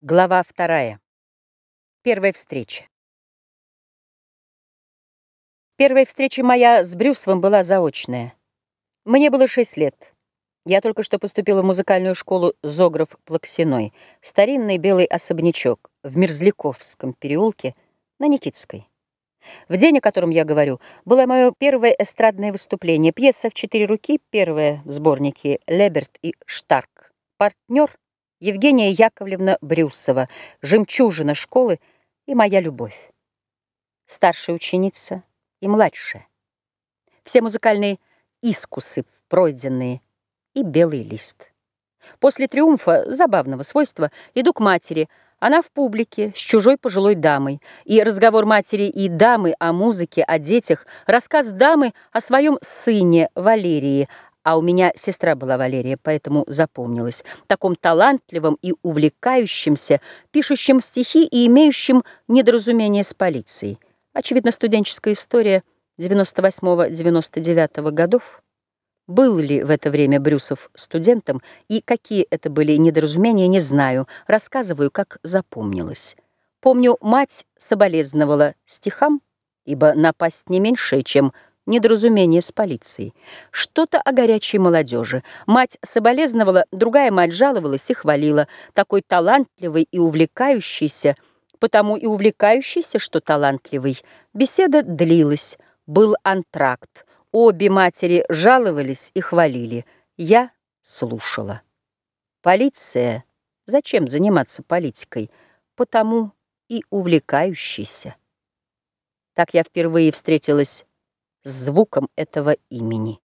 Глава вторая. Первая встреча. Первая встреча моя с Брюсовым была заочная. Мне было шесть лет. Я только что поступила в музыкальную школу Зограф Плаксиной, старинный белый особнячок в Мерзляковском переулке на Никитской. В день, о котором я говорю, было мое первое эстрадное выступление. Пьеса в четыре руки, первая в сборнике «Леберт и Штарк». Партнер — Евгения Яковлевна Брюсова, жемчужина школы и моя любовь. Старшая ученица и младшая. Все музыкальные искусы пройденные и белый лист. После триумфа забавного свойства иду к матери. Она в публике с чужой пожилой дамой. И разговор матери и дамы о музыке, о детях, рассказ дамы о своем сыне Валерии, а у меня сестра была Валерия, поэтому запомнилась, таком талантливом и увлекающемся, пишущем стихи и имеющем недоразумение с полицией. Очевидно, студенческая история 98-99 годов. Был ли в это время Брюсов студентом, и какие это были недоразумения, не знаю, рассказываю, как запомнилось. Помню, мать соболезновала стихам, ибо напасть не меньшее, чем недоразумение с полицией. Что-то о горячей молодежи. Мать соболезновала, другая мать жаловалась и хвалила. Такой талантливый и увлекающийся, потому и увлекающийся, что талантливый. Беседа длилась, был антракт. Обе матери жаловались и хвалили. Я слушала. Полиция. Зачем заниматься политикой? Потому и увлекающийся. Так я впервые встретилась звуком этого имени.